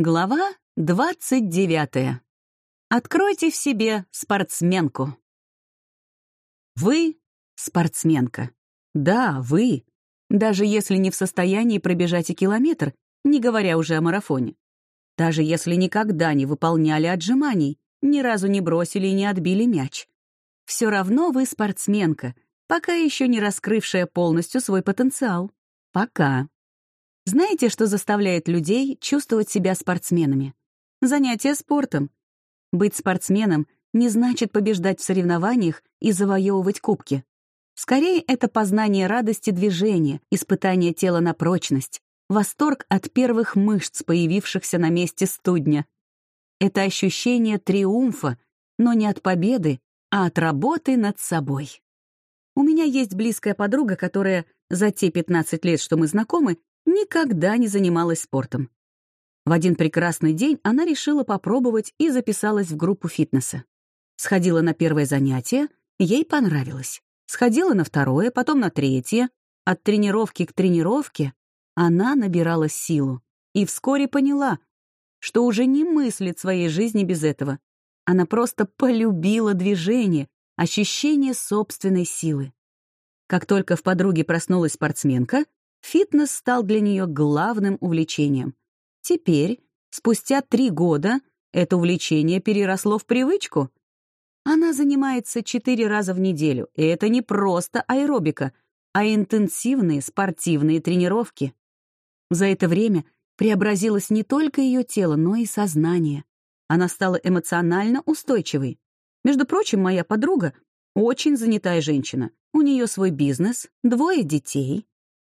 Глава 29. Откройте в себе спортсменку. Вы — спортсменка. Да, вы. Даже если не в состоянии пробежать и километр, не говоря уже о марафоне. Даже если никогда не выполняли отжиманий, ни разу не бросили и не отбили мяч. Все равно вы спортсменка, пока еще не раскрывшая полностью свой потенциал. Пока. Знаете, что заставляет людей чувствовать себя спортсменами? Занятие спортом. Быть спортсменом не значит побеждать в соревнованиях и завоевывать кубки. Скорее, это познание радости движения, испытание тела на прочность, восторг от первых мышц, появившихся на месте студня. Это ощущение триумфа, но не от победы, а от работы над собой. У меня есть близкая подруга, которая за те 15 лет, что мы знакомы, никогда не занималась спортом. В один прекрасный день она решила попробовать и записалась в группу фитнеса. Сходила на первое занятие, ей понравилось. Сходила на второе, потом на третье. От тренировки к тренировке она набирала силу и вскоре поняла, что уже не мыслит своей жизни без этого. Она просто полюбила движение, ощущение собственной силы. Как только в подруге проснулась спортсменка, Фитнес стал для нее главным увлечением. Теперь, спустя три года, это увлечение переросло в привычку. Она занимается четыре раза в неделю, и это не просто аэробика, а интенсивные спортивные тренировки. За это время преобразилось не только ее тело, но и сознание. Она стала эмоционально устойчивой. Между прочим, моя подруга — очень занятая женщина. У нее свой бизнес, двое детей,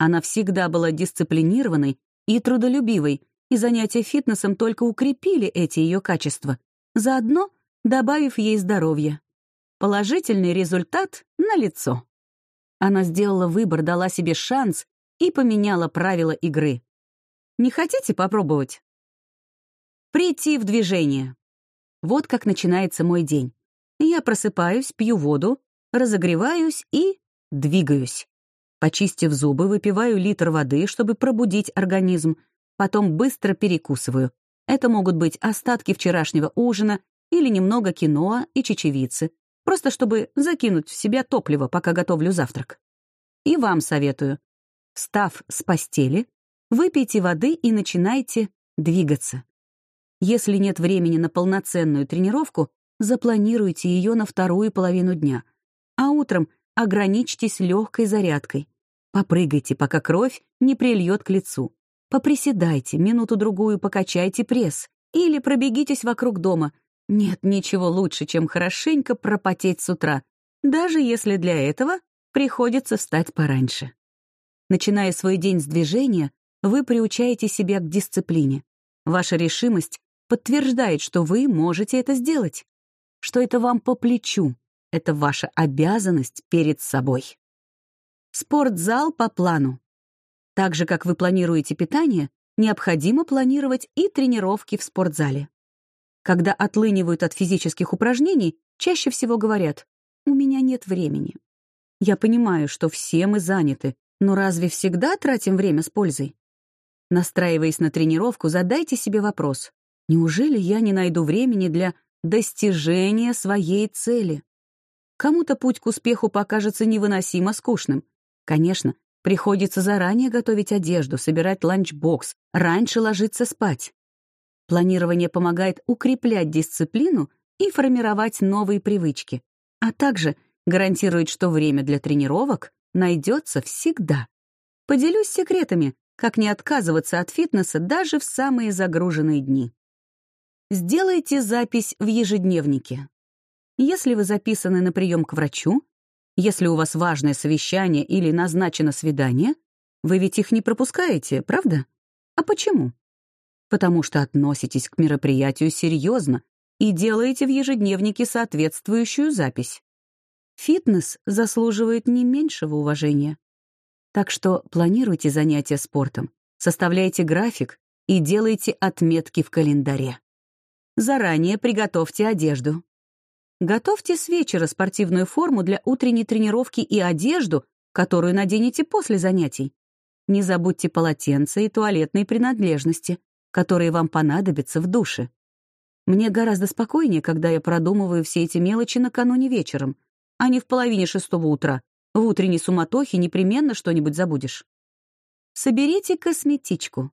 она всегда была дисциплинированной и трудолюбивой, и занятия фитнесом только укрепили эти ее качества, заодно добавив ей здоровье. Положительный результат налицо. Она сделала выбор, дала себе шанс и поменяла правила игры. Не хотите попробовать? Прийти в движение. Вот как начинается мой день. Я просыпаюсь, пью воду, разогреваюсь и двигаюсь. Почистив зубы, выпиваю литр воды, чтобы пробудить организм, потом быстро перекусываю. Это могут быть остатки вчерашнего ужина или немного киноа и чечевицы, просто чтобы закинуть в себя топливо, пока готовлю завтрак. И вам советую. Встав с постели, выпейте воды и начинайте двигаться. Если нет времени на полноценную тренировку, запланируйте ее на вторую половину дня, а утром ограничьтесь легкой зарядкой. Попрыгайте, пока кровь не прильет к лицу. Поприседайте, минуту-другую покачайте пресс. Или пробегитесь вокруг дома. Нет ничего лучше, чем хорошенько пропотеть с утра, даже если для этого приходится встать пораньше. Начиная свой день с движения, вы приучаете себя к дисциплине. Ваша решимость подтверждает, что вы можете это сделать, что это вам по плечу, это ваша обязанность перед собой. Спортзал по плану. Так же, как вы планируете питание, необходимо планировать и тренировки в спортзале. Когда отлынивают от физических упражнений, чаще всего говорят «у меня нет времени». Я понимаю, что все мы заняты, но разве всегда тратим время с пользой? Настраиваясь на тренировку, задайте себе вопрос «Неужели я не найду времени для достижения своей цели?» Кому-то путь к успеху покажется невыносимо скучным, Конечно, приходится заранее готовить одежду, собирать ланчбокс, раньше ложиться спать. Планирование помогает укреплять дисциплину и формировать новые привычки, а также гарантирует, что время для тренировок найдется всегда. Поделюсь секретами, как не отказываться от фитнеса даже в самые загруженные дни. Сделайте запись в ежедневнике. Если вы записаны на прием к врачу, если у вас важное совещание или назначено свидание, вы ведь их не пропускаете, правда? А почему? Потому что относитесь к мероприятию серьезно и делаете в ежедневнике соответствующую запись. Фитнес заслуживает не меньшего уважения. Так что планируйте занятия спортом, составляйте график и делайте отметки в календаре. Заранее приготовьте одежду. Готовьте с вечера спортивную форму для утренней тренировки и одежду, которую наденете после занятий. Не забудьте полотенца и туалетные принадлежности. которые вам понадобятся в душе. Мне гораздо спокойнее, когда я продумываю все эти мелочи накануне вечером, а не в половине шестого утра. В утренней суматохе непременно что-нибудь забудешь. Соберите косметичку.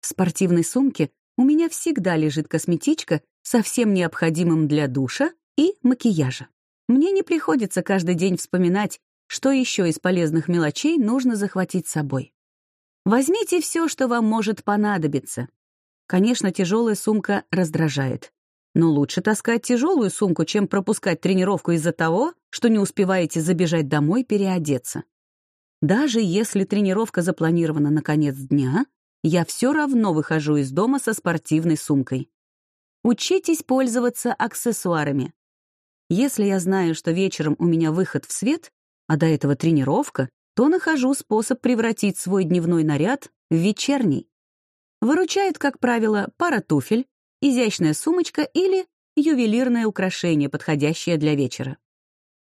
В спортивной сумке у меня всегда лежит косметичка со всем необходимым для душа и макияжа. Мне не приходится каждый день вспоминать, что еще из полезных мелочей нужно захватить с собой. Возьмите все, что вам может понадобиться. Конечно, тяжелая сумка раздражает. Но лучше таскать тяжелую сумку, чем пропускать тренировку из-за того, что не успеваете забежать домой переодеться. Даже если тренировка запланирована на конец дня, я все равно выхожу из дома со спортивной сумкой. Учитесь пользоваться аксессуарами. Если я знаю, что вечером у меня выход в свет, а до этого тренировка, то нахожу способ превратить свой дневной наряд в вечерний. Выручает, как правило, пара туфель, изящная сумочка или ювелирное украшение, подходящее для вечера.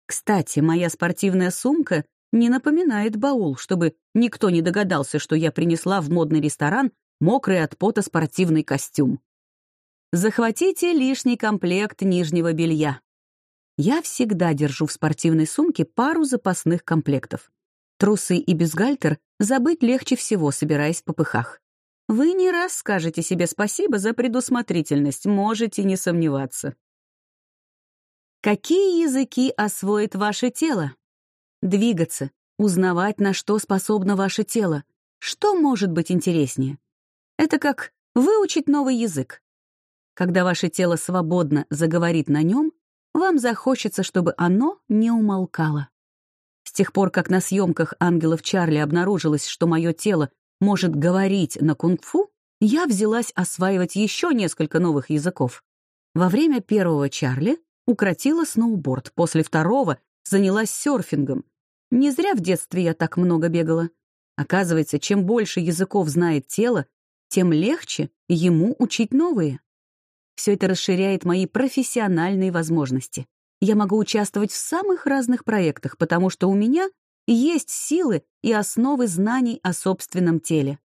Кстати, моя спортивная сумка не напоминает баул, чтобы никто не догадался, что я принесла в модный ресторан мокрый от пота спортивный костюм. Захватите лишний комплект нижнего белья. Я всегда держу в спортивной сумке пару запасных комплектов. Трусы и бюстгальтер забыть легче всего, собираясь в попыхах. Вы не раз скажете себе спасибо за предусмотрительность, можете не сомневаться. Какие языки освоит ваше тело? Двигаться, узнавать, на что способно ваше тело. Что может быть интереснее? Это как выучить новый язык. Когда ваше тело свободно заговорит на нем, вам захочется, чтобы оно не умолкало. С тех пор, как на съемках «Ангелов Чарли» обнаружилось, что мое тело может говорить на кунг-фу, я взялась осваивать еще несколько новых языков. Во время первого Чарли укротила сноуборд, после второго занялась серфингом. Не зря в детстве я так много бегала. Оказывается, чем больше языков знает тело, тем легче ему учить новые. Все это расширяет мои профессиональные возможности. Я могу участвовать в самых разных проектах, потому что у меня есть силы и основы знаний о собственном теле.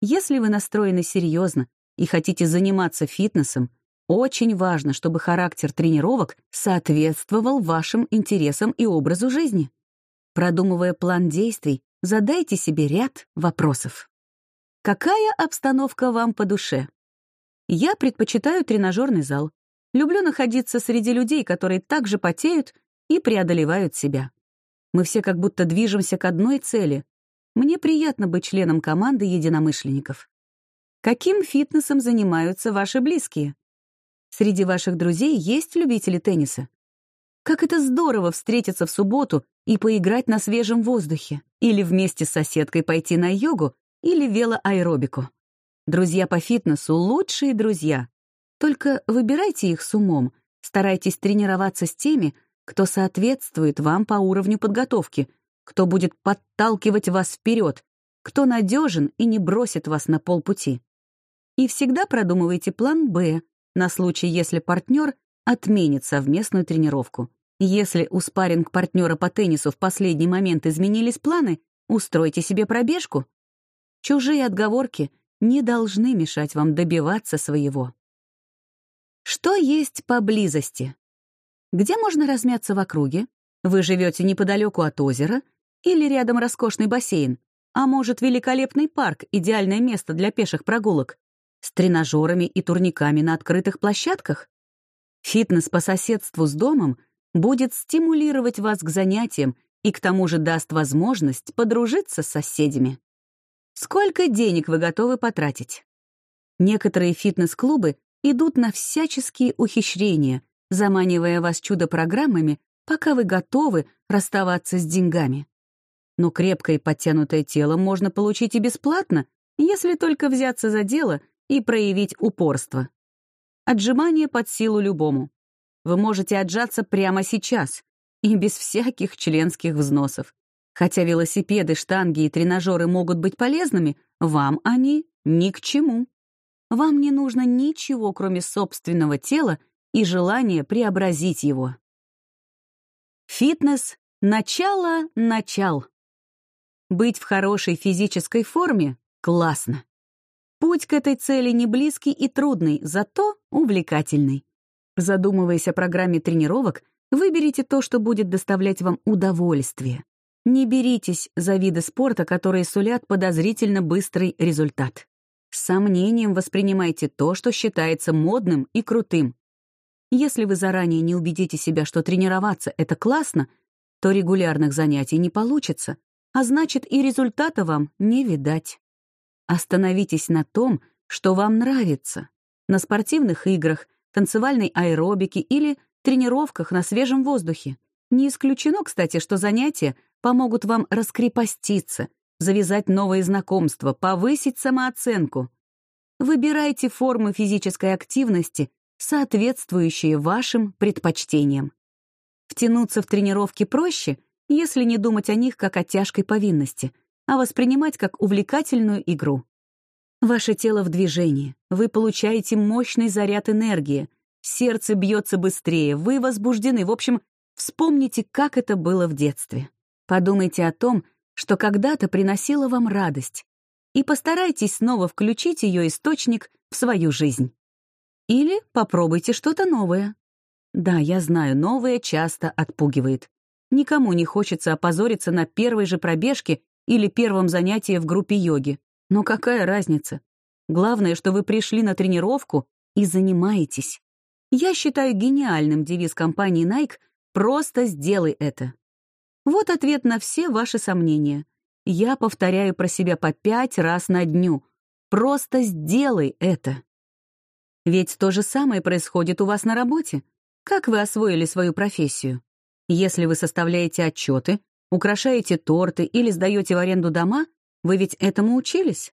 Если вы настроены серьезно и хотите заниматься фитнесом, очень важно, чтобы характер тренировок соответствовал вашим интересам и образу жизни. Продумывая план действий, задайте себе ряд вопросов. Какая обстановка вам по душе? Я предпочитаю тренажерный зал. Люблю находиться среди людей, которые также потеют и преодолевают себя. Мы все как будто движемся к одной цели. Мне приятно быть членом команды единомышленников. Каким фитнесом занимаются ваши близкие? Среди ваших друзей есть любители тенниса? Как это здорово встретиться в субботу и поиграть на свежем воздухе, или вместе с соседкой пойти на йогу или велоаэробику. Друзья по фитнесу — лучшие друзья. Только выбирайте их с умом, старайтесь тренироваться с теми, кто соответствует вам по уровню подготовки, кто будет подталкивать вас вперед, кто надежен и не бросит вас на полпути. И всегда продумывайте план «Б» на случай, если партнер отменит совместную тренировку. Если у спарринг-партнера по теннису в последний момент изменились планы, устройте себе пробежку. Чужие отговорки — не должны мешать вам добиваться своего. Что есть поблизости? Где можно размяться в округе? Вы живете неподалеку от озера или рядом роскошный бассейн, а может, великолепный парк — идеальное место для пеших прогулок, с тренажерами и турниками на открытых площадках? Фитнес по соседству с домом будет стимулировать вас к занятиям и к тому же даст возможность подружиться с соседями. Сколько денег вы готовы потратить? Некоторые фитнес-клубы идут на всяческие ухищрения, заманивая вас чудо-программами, пока вы готовы расставаться с деньгами. Но крепкое и подтянутое тело можно получить и бесплатно, если только взяться за дело и проявить упорство. Отжимание под силу любому. Вы можете отжаться прямо сейчас и без всяких членских взносов. Хотя велосипеды, штанги и тренажеры могут быть полезными, вам они ни к чему. Вам не нужно ничего, кроме собственного тела и желания преобразить его. Фитнес — начало начал. Быть в хорошей физической форме — классно. Путь к этой цели не близкий и трудный, зато увлекательный. Задумываясь о программе тренировок, выберите то, что будет доставлять вам удовольствие. Не беритесь за виды спорта, которые сулят подозрительно быстрый результат. С сомнением воспринимайте то, что считается модным и крутым. Если вы заранее не убедите себя, что тренироваться — это классно, то регулярных занятий не получится, а значит и результата вам не видать. Остановитесь на том, что вам нравится. На спортивных играх, танцевальной аэробике или тренировках на свежем воздухе. Не исключено, кстати, что занятия помогут вам раскрепоститься, завязать новые знакомства, повысить самооценку. Выбирайте формы физической активности, соответствующие вашим предпочтениям. Втянуться в тренировки проще, если не думать о них как о тяжкой повинности, а воспринимать как увлекательную игру. Ваше тело в движении, вы получаете мощный заряд энергии, сердце бьется быстрее, вы возбуждены. В общем, вспомните, как это было в детстве. Подумайте о том, что когда-то приносило вам радость, и постарайтесь снова включить ее источник в свою жизнь. Или попробуйте что-то новое. Да, я знаю, новое часто отпугивает. Никому не хочется опозориться на первой же пробежке или первом занятии в группе йоги. Но какая разница? Главное, что вы пришли на тренировку и занимаетесь. Я считаю гениальным девиз компании Nike «Просто сделай это». Вот ответ на все ваши сомнения. Я повторяю про себя по пять раз на дню. Просто сделай это. Ведь то же самое происходит у вас на работе. Как вы освоили свою профессию? Если вы составляете отчеты, украшаете торты или сдаете в аренду дома, вы ведь этому учились?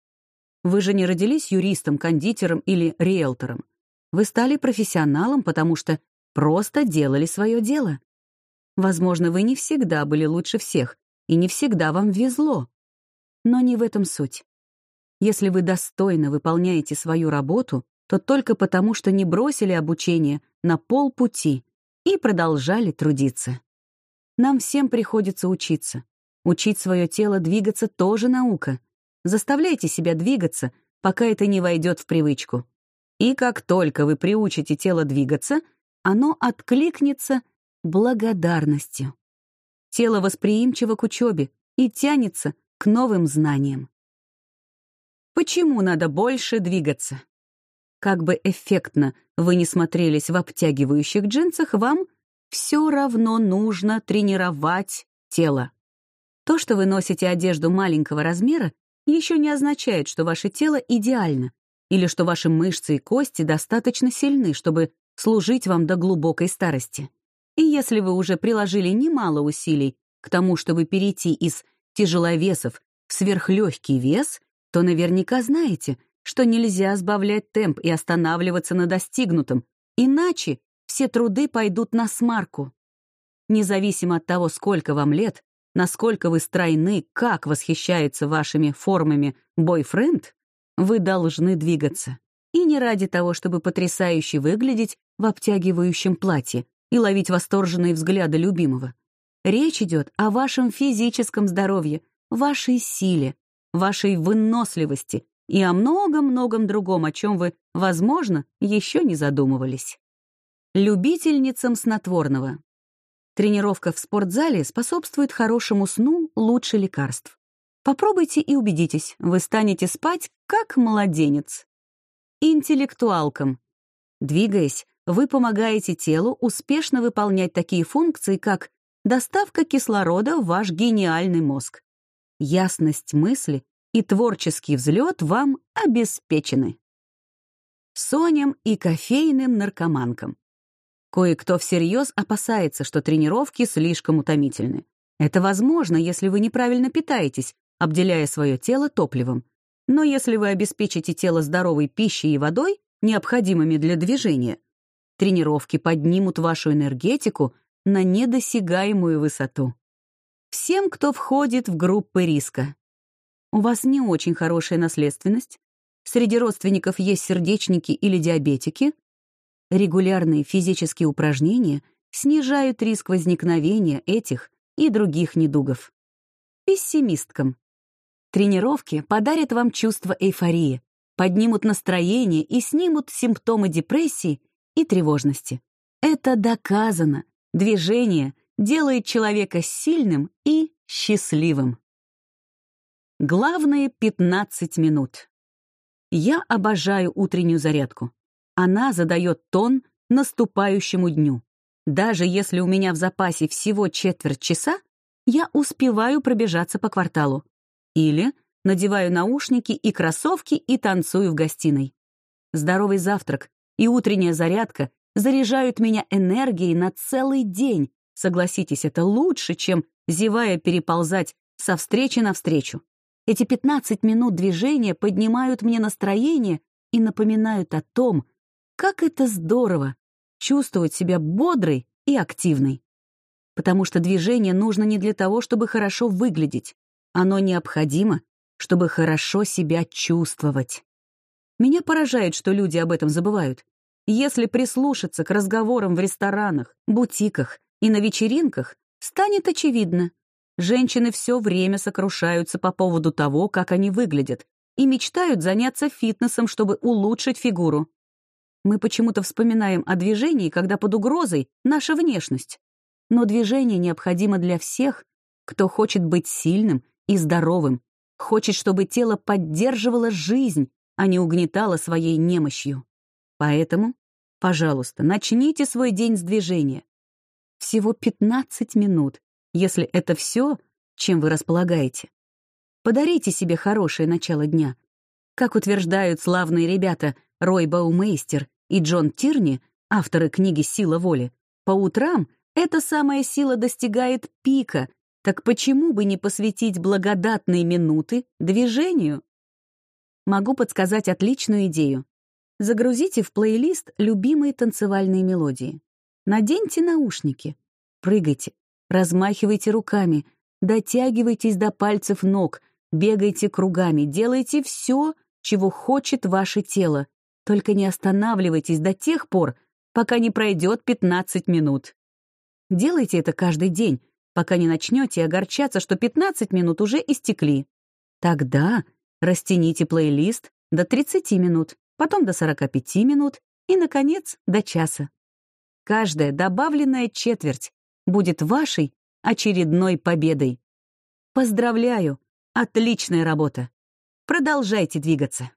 Вы же не родились юристом, кондитером или риэлтором. Вы стали профессионалом, потому что просто делали свое дело. Возможно, вы не всегда были лучше всех, и не всегда вам везло. Но не в этом суть. Если вы достойно выполняете свою работу, то только потому, что не бросили обучение на полпути и продолжали трудиться. Нам всем приходится учиться. Учить свое тело двигаться тоже наука. Заставляйте себя двигаться, пока это не войдет в привычку. И как только вы приучите тело двигаться, оно откликнется благодарностью. Тело восприимчиво к учебе и тянется к новым знаниям. Почему надо больше двигаться? Как бы эффектно вы не смотрелись в обтягивающих джинсах, вам все равно нужно тренировать тело. То, что вы носите одежду маленького размера, еще не означает, что ваше тело идеально или что ваши мышцы и кости достаточно сильны, чтобы служить вам до глубокой старости. И если вы уже приложили немало усилий к тому, чтобы перейти из тяжеловесов в сверхлегкий вес, то наверняка знаете, что нельзя сбавлять темп и останавливаться на достигнутом, иначе все труды пойдут на смарку. Независимо от того, сколько вам лет, насколько вы стройны, как восхищается вашими формами бойфренд, вы должны двигаться. И не ради того, чтобы потрясающе выглядеть в обтягивающем платье и ловить восторженные взгляды любимого. Речь идет о вашем физическом здоровье, вашей силе, вашей выносливости и о многом-многом другом, о чем вы, возможно, еще не задумывались. Любительницам снотворного. Тренировка в спортзале способствует хорошему сну лучше лекарств. Попробуйте и убедитесь, вы станете спать как младенец. Интеллектуалкам. Двигаясь, вы помогаете телу успешно выполнять такие функции, как доставка кислорода в ваш гениальный мозг. Ясность мысли и творческий взлет вам обеспечены. Соням и кофейным наркоманкам. Кое-кто всерьез опасается, что тренировки слишком утомительны. Это возможно, если вы неправильно питаетесь, обделяя свое тело топливом. Но если вы обеспечите тело здоровой пищей и водой, необходимыми для движения, тренировки поднимут вашу энергетику на недосягаемую высоту. Всем, кто входит в группы риска. У вас не очень хорошая наследственность, среди родственников есть сердечники или диабетики, Регулярные физические упражнения снижают риск возникновения этих и других недугов. Пессимисткам. Тренировки подарят вам чувство эйфории, поднимут настроение и снимут симптомы депрессии и тревожности. Это доказано. Движение делает человека сильным и счастливым. Главные 15 минут. Я обожаю утреннюю зарядку. Она задает тон наступающему дню. Даже если у меня в запасе всего четверть часа, я успеваю пробежаться по кварталу. Или надеваю наушники и кроссовки и танцую в гостиной. Здоровый завтрак и утренняя зарядка заряжают меня энергией на целый день. Согласитесь, это лучше, чем, зевая, переползать со встречи на встречу. Эти 15 минут движения поднимают мне настроение и напоминают о том, как это здорово чувствовать себя бодрой и активной. Потому что движение нужно не для того, чтобы хорошо выглядеть. Оно необходимо, чтобы хорошо себя чувствовать. Меня поражает, что люди об этом забывают. Если прислушаться к разговорам в ресторанах, бутиках и на вечеринках, станет очевидно. Женщины все время сокрушаются по поводу того, как они выглядят, и мечтают заняться фитнесом, чтобы улучшить фигуру. Мы почему-то вспоминаем о движении, когда под угрозой наша внешность. Но движение необходимо для всех, кто хочет быть сильным и здоровым, хочет, чтобы тело поддерживало жизнь, а не угнетало своей немощью. Поэтому, пожалуйста, начните свой день с движения. Всего 15 минут, если это все, чем вы располагаете. Подарите себе хорошее начало дня. Как утверждают славные ребята Рой Баумейстер и Джон Тирни, авторы книги «Сила воли», по утрам эта самая сила достигает пика, так почему бы не посвятить благодатные минуты движению? Могу подсказать отличную идею. Загрузите в плейлист любимые танцевальные мелодии. Наденьте наушники. Прыгайте, размахивайте руками, дотягивайтесь до пальцев ног, бегайте кругами, делайте все, чего хочет ваше тело. Только не останавливайтесь до тех пор, пока не пройдет 15 минут. Делайте это каждый день, пока не начнете огорчаться, что 15 минут уже истекли. Тогда растяните плейлист до 30 минут, потом до 45 минут и, наконец, до часа. Каждая добавленная четверть будет вашей очередной победой. Поздравляю! Отличная работа! Продолжайте двигаться.